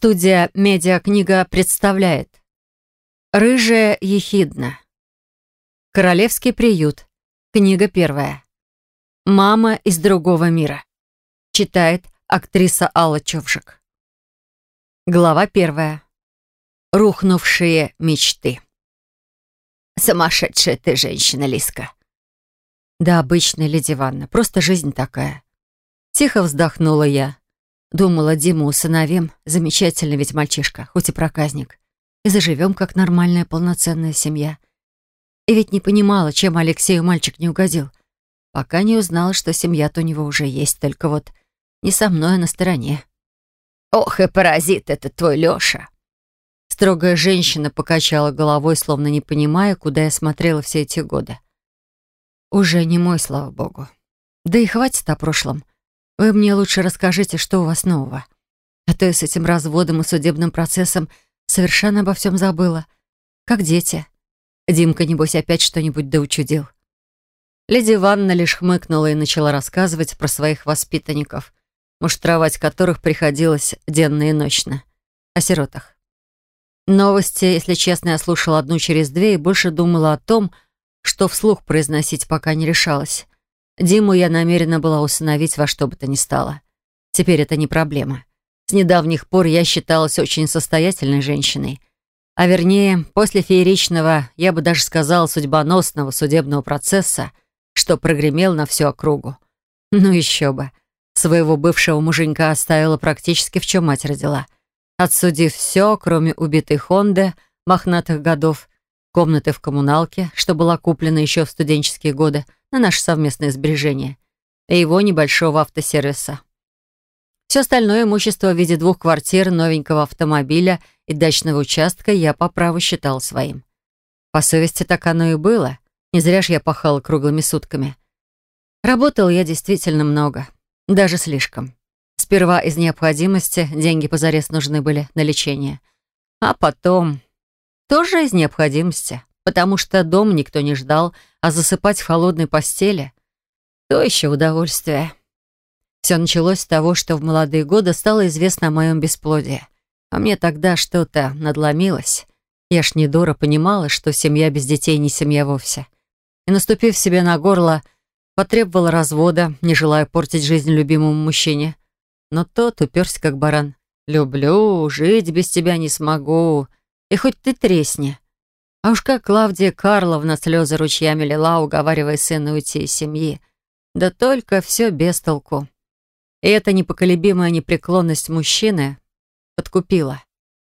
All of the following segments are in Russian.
Студия «Медиакнига» представляет «Рыжая ехидна». Королевский приют. Книга первая. «Мама из другого мира». Читает актриса Алла Човжик. Глава первая. Рухнувшие мечты. «Сумасшедшая ты женщина, Лиска». «Да, обычная, Леди Ивановна, просто жизнь такая». Тихо вздохнула я. Думала, Диму усыновим. Замечательный ведь мальчишка, хоть и проказник. И заживем, как нормальная полноценная семья. И ведь не понимала, чем Алексею мальчик не угодил. Пока не узнала, что семья-то у него уже есть, только вот не со мной, а на стороне. «Ох и паразит этот твой Лёша!» Строгая женщина покачала головой, словно не понимая, куда я смотрела все эти годы. «Уже не мой, слава богу. Да и хватит о прошлом. Вы мне лучше расскажите, что у вас нового. А то я с этим разводом и судебным процессом совершенно обо всем забыла. Как дети. Димка, небось, опять что-нибудь доучудил. Леди Ивановна лишь хмыкнула и начала рассказывать про своих воспитанников, муштровать которых приходилось денно и ночно. О сиротах. Новости, если честно, я слушала одну через две и больше думала о том, что вслух произносить пока не решалась. Диму я намерена была усыновить во что бы то ни стало. Теперь это не проблема. С недавних пор я считалась очень состоятельной женщиной. А вернее, после фееричного, я бы даже сказала, судьбоносного судебного процесса, что прогремел на всю округу. Ну еще бы. Своего бывшего муженька оставила практически в чем мать родила. Отсудив все, кроме убитой Хонды, мохнатых годов, комнаты в коммуналке, что была куплена еще в студенческие годы, на наше совместное сбережение и его небольшого автосервиса. Все остальное имущество в виде двух квартир, новенького автомобиля и дачного участка я по праву считал своим. По совести так оно и было. Не зря ж я пахал круглыми сутками. Работал я действительно много. Даже слишком. Сперва из необходимости деньги позарез нужны были на лечение. А потом... Тоже из необходимости потому что дом никто не ждал, а засыпать в холодной постели — то еще удовольствие. Все началось с того, что в молодые годы стало известно о моем бесплодии. А мне тогда что-то надломилось. Я ж не дура понимала, что семья без детей не семья вовсе. И, наступив себе на горло, потребовала развода, не желая портить жизнь любимому мужчине. Но тот уперся как баран. «Люблю, жить без тебя не смогу. И хоть ты тресни». А уж как Клавдия Карловна слезы ручьями лила, уговаривая сына уйти из семьи. Да только все без толку. И эта непоколебимая непреклонность мужчины подкупила.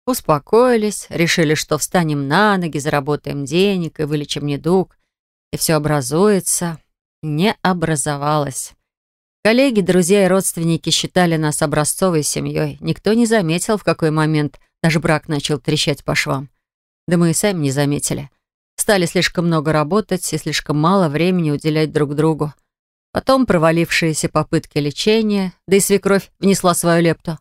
Успокоились, решили, что встанем на ноги, заработаем денег и вылечим недуг, и все образуется. Не образовалось. Коллеги, друзья и родственники считали нас образцовой семьей. Никто не заметил, в какой момент наш брак начал трещать по швам. Да мы и сами не заметили. Стали слишком много работать и слишком мало времени уделять друг другу. Потом провалившиеся попытки лечения, да и свекровь внесла свою лепту.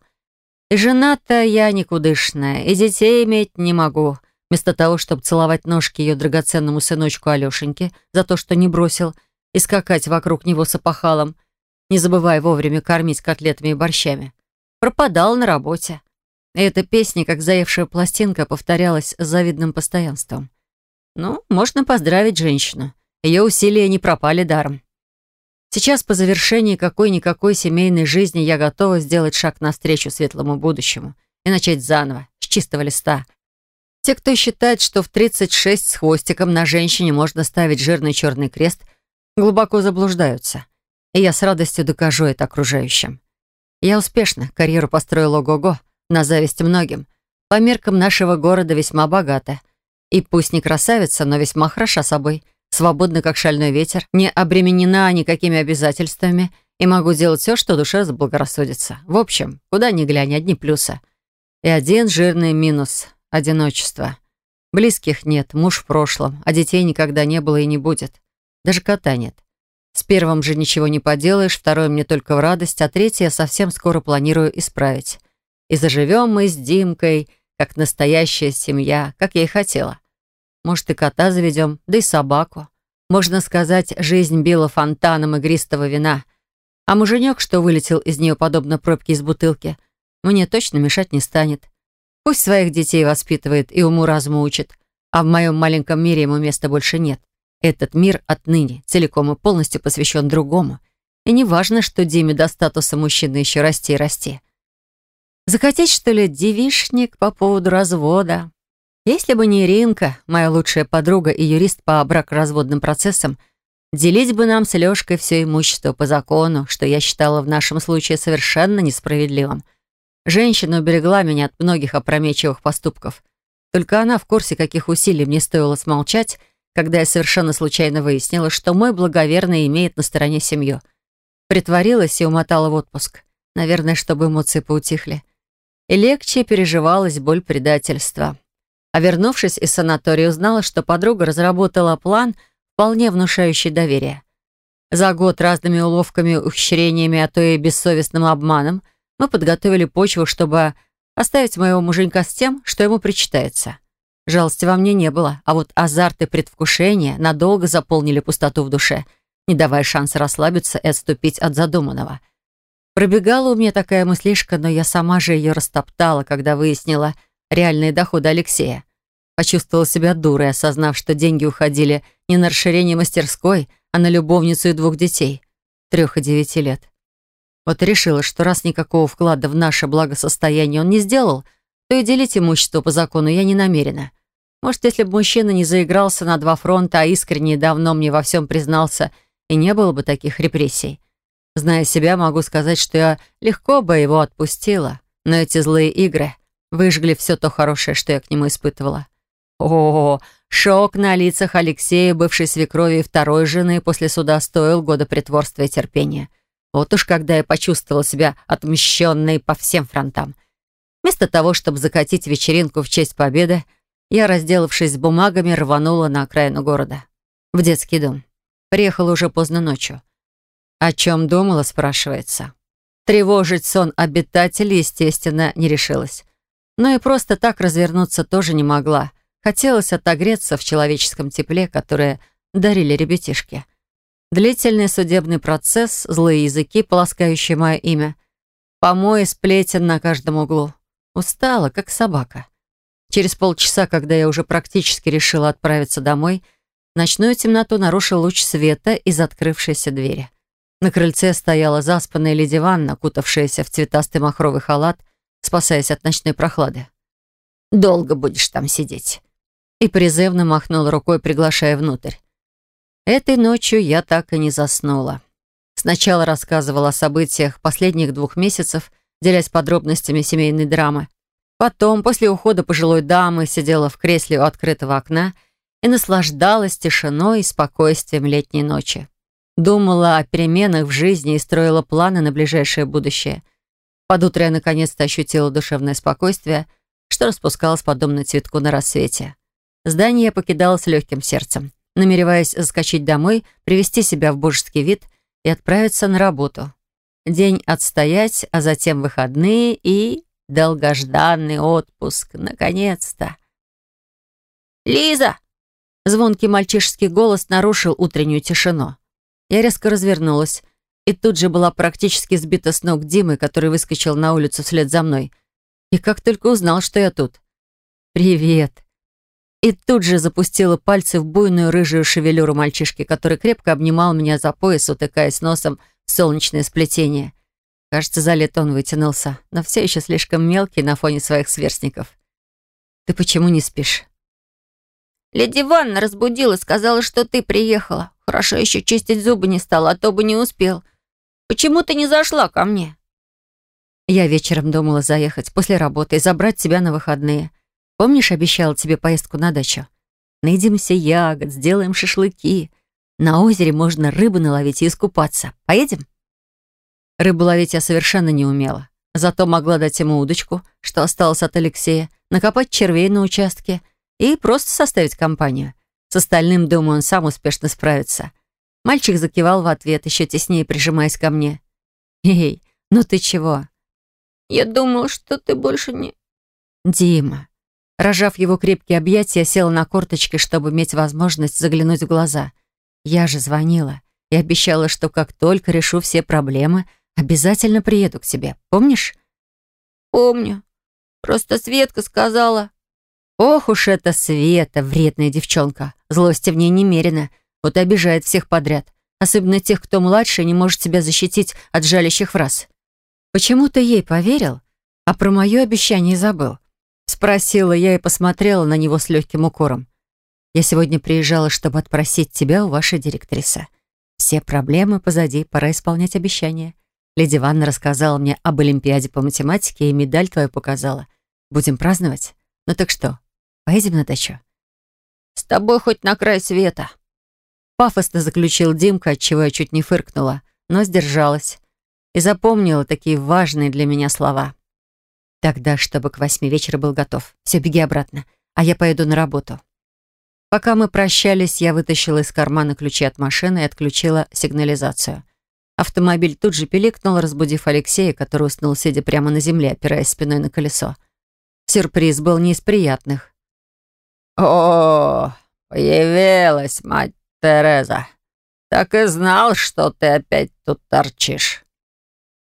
И жена-то я никудышная, и детей иметь не могу. Вместо того, чтобы целовать ножки ее драгоценному сыночку Алешеньке за то, что не бросил, и скакать вокруг него с опахалом, не забывая вовремя кормить котлетами и борщами. Пропадал на работе. Эта песня, как заевшая пластинка, повторялась с завидным постоянством. Ну, можно поздравить женщину. Ее усилия не пропали даром. Сейчас, по завершении какой-никакой семейной жизни, я готова сделать шаг навстречу светлому будущему и начать заново, с чистого листа. Те, кто считает, что в 36 с хвостиком на женщине можно ставить жирный черный крест, глубоко заблуждаются. И я с радостью докажу это окружающим. Я успешно карьеру построила ого-го, на зависть многим. По меркам нашего города весьма богата. И пусть не красавица, но весьма хороша собой, свободна, как шальной ветер, не обременена никакими обязательствами и могу делать все, что душе заблагорассудится. В общем, куда ни глянь, одни плюсы. И один жирный минус — одиночество. Близких нет, муж в прошлом, а детей никогда не было и не будет. Даже кота нет. С первым же ничего не поделаешь, второй мне только в радость, а третье я совсем скоро планирую исправить. И заживем мы с Димкой, как настоящая семья, как я и хотела. Может, и кота заведем, да и собаку. Можно сказать, жизнь била фонтаном игристого вина. А муженек, что вылетел из нее подобно пробке из бутылки, мне точно мешать не станет. Пусть своих детей воспитывает и уму-разуму учит, а в моем маленьком мире ему места больше нет. Этот мир отныне целиком и полностью посвящен другому. И не важно, что Диме до статуса мужчины еще расти и расти. Закатить, что ли, девишник по поводу развода? Если бы не Иринка, моя лучшая подруга и юрист по бракоразводным процессам, делить бы нам с Лёшкой все имущество по закону, что я считала в нашем случае совершенно несправедливым. Женщина уберегла меня от многих опрометчивых поступков. Только она в курсе, каких усилий мне стоило смолчать, когда я совершенно случайно выяснила, что мой благоверный имеет на стороне семью. Притворилась и умотала в отпуск. Наверное, чтобы эмоции поутихли. Легче переживалась боль предательства. А вернувшись из санатория, узнала, что подруга разработала план, вполне внушающий доверие. За год разными уловками, ухищрениями, а то и бессовестным обманом мы подготовили почву, чтобы оставить моего муженька с тем, что ему причитается. Жалости во мне не было, а вот азарт и предвкушение надолго заполнили пустоту в душе, не давая шанса расслабиться и отступить от задуманного. Пробегала у меня такая мыслишка, но я сама же ее растоптала, когда выяснила — реальные доходы Алексея. Почувствовала себя дурой, осознав, что деньги уходили не на расширение мастерской, а на любовницу и двух детей, трех и девяти лет. Вот решила, что раз никакого вклада в наше благосостояние он не сделал, то и делить имущество по закону я не намерена. Может, если бы мужчина не заигрался на два фронта, а искренне и давно мне во всем признался, и не было бы таких репрессий. Зная себя, могу сказать, что я легко бы его отпустила. Но эти злые игры выжгли все то хорошее, что я к нему испытывала. О, шок на лицах Алексея, бывшей свекрови и второй жены после суда стоил года притворства и терпения. Вот уж когда я почувствовала себя отмщенной по всем фронтам. Вместо того, чтобы закатить вечеринку в честь победы, я, разделавшись с бумагами, рванула на окраину города. В детский дом. Приехала уже поздно ночью. О чем думала, спрашивается. Тревожить сон обитателей, естественно, не решилась. Но и просто так развернуться тоже не могла. Хотелось отогреться в человеческом тепле, которое дарили ребятишки. Длительный судебный процесс, злые языки, полоскающие мое имя. Помои сплетен на каждом углу. Устала, как собака. Через полчаса, когда я уже практически решила отправиться домой, ночную темноту нарушил луч света из открывшейся двери. На крыльце стояла заспанная леди Ванна, кутавшаяся в цветастый махровый халат спасаясь от ночной прохлады. «Долго будешь там сидеть?» И призывно махнул рукой, приглашая внутрь. Этой ночью я так и не заснула. Сначала рассказывала о событиях последних двух месяцев, делясь подробностями семейной драмы. Потом, после ухода пожилой дамы, сидела в кресле у открытого окна и наслаждалась тишиной и спокойствием летней ночи. Думала о переменах в жизни и строила планы на ближайшее будущее. Под утро я наконец-то ощутила душевное спокойствие, что распускалось подобно цветку на рассвете. Здание я покидала с легким сердцем, намереваясь заскочить домой, привести себя в божеский вид и отправиться на работу. День отстоять, а затем выходные и долгожданный отпуск. Наконец-то. «Лиза!» Звонкий мальчишеский голос нарушил утреннюю тишину. Я резко развернулась и тут же была практически сбита с ног Димой, который выскочил на улицу вслед за мной. И как только узнал, что я тут. «Привет!» И тут же запустила пальцы в буйную рыжую шевелюру мальчишки, который крепко обнимал меня за пояс, утыкаясь носом в солнечное сплетение. Кажется, за лето он вытянулся, но все еще слишком мелкий на фоне своих сверстников. «Ты почему не спишь?» «Леди Ванна разбудила, сказала, что ты приехала. Хорошо еще чистить зубы не стала, а то бы не успел. Почему ты не зашла ко мне?» Я вечером думала заехать после работы и забрать тебя на выходные. Помнишь, обещала тебе поездку на дачу? Найдемся ягод, сделаем шашлыки. На озере можно рыбу наловить и искупаться. Поедем? Рыбу ловить я совершенно не умела. Зато могла дать ему удочку, что осталось от Алексея, накопать червей на участке и просто составить компанию. С остальным, думаю, он сам успешно справится. Мальчик закивал в ответ, еще теснее прижимаясь ко мне. «Эй, ну ты чего?» «Я думал, что ты больше не...» «Дима». Рожав его крепкие объятия, села на корточки, чтобы иметь возможность заглянуть в глаза. Я же звонила и обещала, что как только решу все проблемы, обязательно приеду к тебе. Помнишь? «Помню. Просто Светка сказала. Ох уж эта Света, вредная девчонка. Злости в ней немерено. Вот и обижает всех подряд. Особенно тех, кто младше и не может себя защитить от жалящих фраз. Почему ты ей поверил, а про мое обещание забыл? Спросила я и посмотрела на него с легким укором. Я сегодня приезжала, чтобы отпросить тебя у вашей директрисы. Все проблемы позади, пора исполнять обещания. Леди Ванна рассказала мне об Олимпиаде по математике и медаль твою показала. Будем праздновать? Ну так что, поедем на дачу? С тобой хоть на край света. Пафосно заключил Димка, отчего я чуть не фыркнула, но сдержалась и запомнила такие важные для меня слова. Тогда, чтобы к восьми вечера был готов. Все, беги обратно, а я поеду на работу. Пока мы прощались, я вытащила из кармана ключи от машины и отключила сигнализацию. Автомобиль тут же пиликнул, разбудив Алексея, который уснул, сидя прямо на земле, опираясь спиной на колесо. Сюрприз был не из приятных. «О, появилась мать Тереза. Так и знал, что ты опять тут торчишь».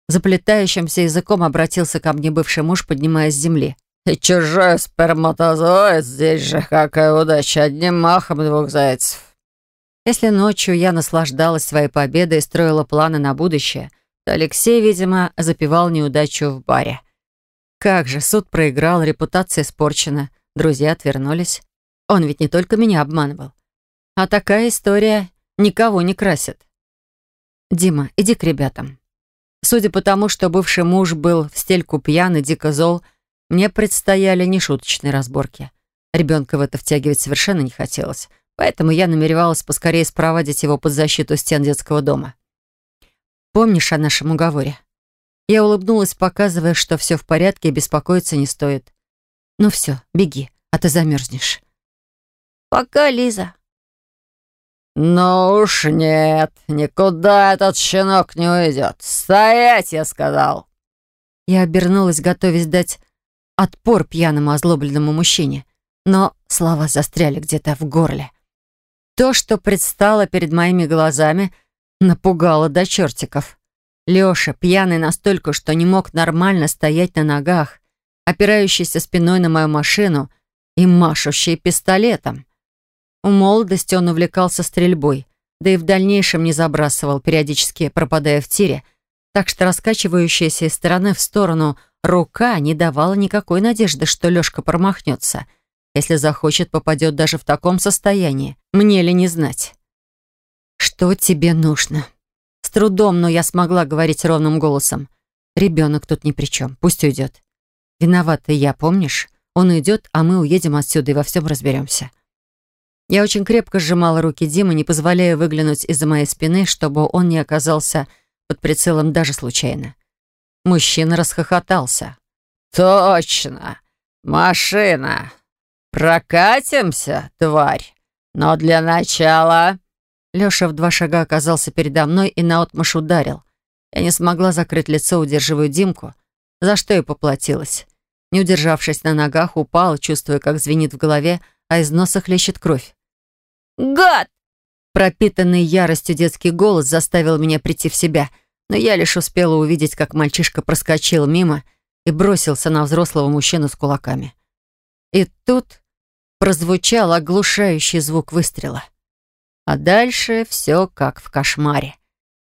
Заплетающимся языком обратился ко мне бывший муж, поднимаясь с земли. И чужой сперматозоид здесь же, какая удача, одним махом двух зайцев. Если ночью я наслаждалась своей победой и строила планы на будущее, то Алексей, видимо, запивал неудачу в баре. Как же, суд проиграл, репутация испорчена, друзья отвернулись. Он ведь не только меня обманывал. А такая история никого не красит. «Дима, иди к ребятам». Судя по тому, что бывший муж был в стельку пьян и дико зол, мне предстояли нешуточные разборки. Ребенка в это втягивать совершенно не хотелось, поэтому я намеревалась поскорее спровадить его под защиту стен детского дома. «Помнишь о нашем уговоре?» Я улыбнулась, показывая, что все в порядке и беспокоиться не стоит. «Ну все, беги, а ты замерзнешь». «Пока, Лиза». «Ну уж нет, никуда этот щенок не уйдет. Стоять, я сказал!» Я обернулась, готовясь дать отпор пьяному озлобленному мужчине, но слова застряли где-то в горле. То, что предстало перед моими глазами, напугало до чертиков. Лёша, пьяный настолько, что не мог нормально стоять на ногах, опирающийся спиной на мою машину и машущий пистолетом. У молодости он увлекался стрельбой, да и в дальнейшем не забрасывал, периодически пропадая в тире, так что раскачивающаяся из стороны в сторону Рука не давала никакой надежды, что Лёшка промахнется. Если захочет, попадет даже в таком состоянии. Мне ли не знать? «Что тебе нужно?» С трудом, но я смогла говорить ровным голосом. «Ребенок тут ни при чем. Пусть уйдет. Виновата я, помнишь? Он уйдет, а мы уедем отсюда и во всем разберемся». Я очень крепко сжимала руки Димы, не позволяя выглянуть из-за моей спины, чтобы он не оказался под прицелом даже случайно. Мужчина расхохотался. «Точно! Машина! Прокатимся, тварь! Но для начала...» Лёша в два шага оказался передо мной и наотмашь ударил. Я не смогла закрыть лицо, удерживая Димку, за что и поплатилась. Не удержавшись на ногах, упал, чувствуя, как звенит в голове, а из носа хлещет кровь. «Гад!» Пропитанный яростью детский голос заставил меня прийти в себя — но я лишь успела увидеть, как мальчишка проскочил мимо и бросился на взрослого мужчину с кулаками. И тут прозвучал оглушающий звук выстрела. А дальше все как в кошмаре.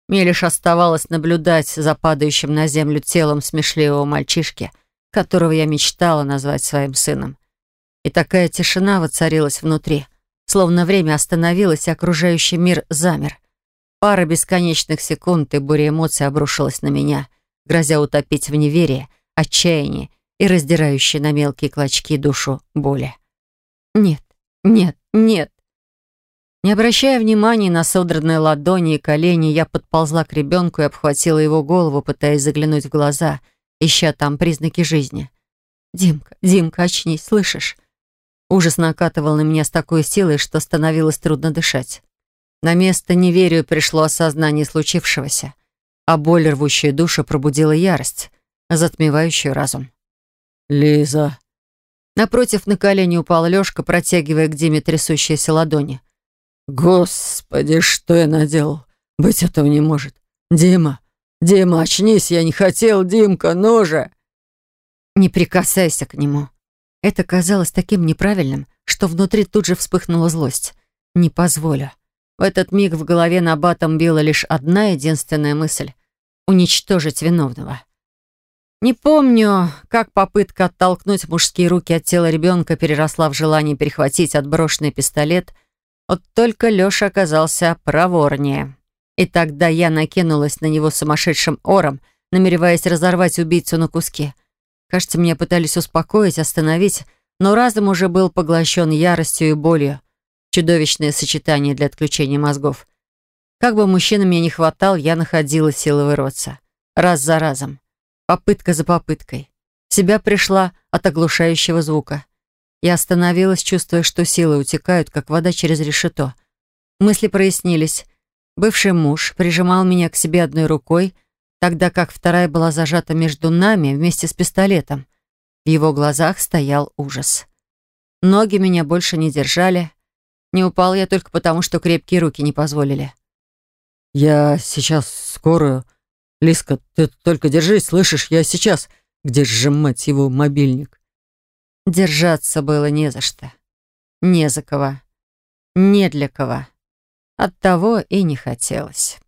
Мне лишь оставалось наблюдать за падающим на землю телом смешливого мальчишки, которого я мечтала назвать своим сыном. И такая тишина воцарилась внутри, словно время остановилось, и окружающий мир замер. Пара бесконечных секунд и буря эмоций обрушилась на меня, грозя утопить в неверие, отчаянии и раздирающей на мелкие клочки душу боли. Нет, нет, нет. Не обращая внимания на содранные ладони и колени, я подползла к ребенку и обхватила его голову, пытаясь заглянуть в глаза, ища там признаки жизни. «Димка, Димка, очнись, слышишь?» Ужас накатывал на меня с такой силой, что становилось трудно дышать. На место неверию пришло осознание случившегося, а боль, рвущая душу, пробудила ярость, затмевающую разум. «Лиза!» Напротив на колени упал Лёшка, протягивая к Диме трясущиеся ладони. «Господи, что я наделал? Быть этого не может. Дима, Дима, очнись, я не хотел, Димка, ну же!» «Не прикасайся к нему». Это казалось таким неправильным, что внутри тут же вспыхнула злость. «Не позволю». В этот миг в голове на батом била лишь одна единственная мысль — уничтожить виновного. Не помню, как попытка оттолкнуть мужские руки от тела ребенка переросла в желание перехватить отброшенный пистолет, вот только Леша оказался проворнее. И тогда я накинулась на него сумасшедшим ором, намереваясь разорвать убийцу на куски. Кажется, меня пытались успокоить, остановить, но разум уже был поглощен яростью и болью. Чудовищное сочетание для отключения мозгов. Как бы мужчина мне не хватал, я находила силы вырваться. Раз за разом. Попытка за попыткой. Себя пришла от оглушающего звука. Я остановилась, чувствуя, что силы утекают, как вода через решето. Мысли прояснились. Бывший муж прижимал меня к себе одной рукой, тогда как вторая была зажата между нами вместе с пистолетом. В его глазах стоял ужас. Ноги меня больше не держали, не упал я только потому, что крепкие руки не позволили. «Я сейчас скорую. Лиска, ты только держись, слышишь? Я сейчас. Где сжимать его мобильник?» Держаться было не за что. Не за кого. Не для кого. Оттого и не хотелось.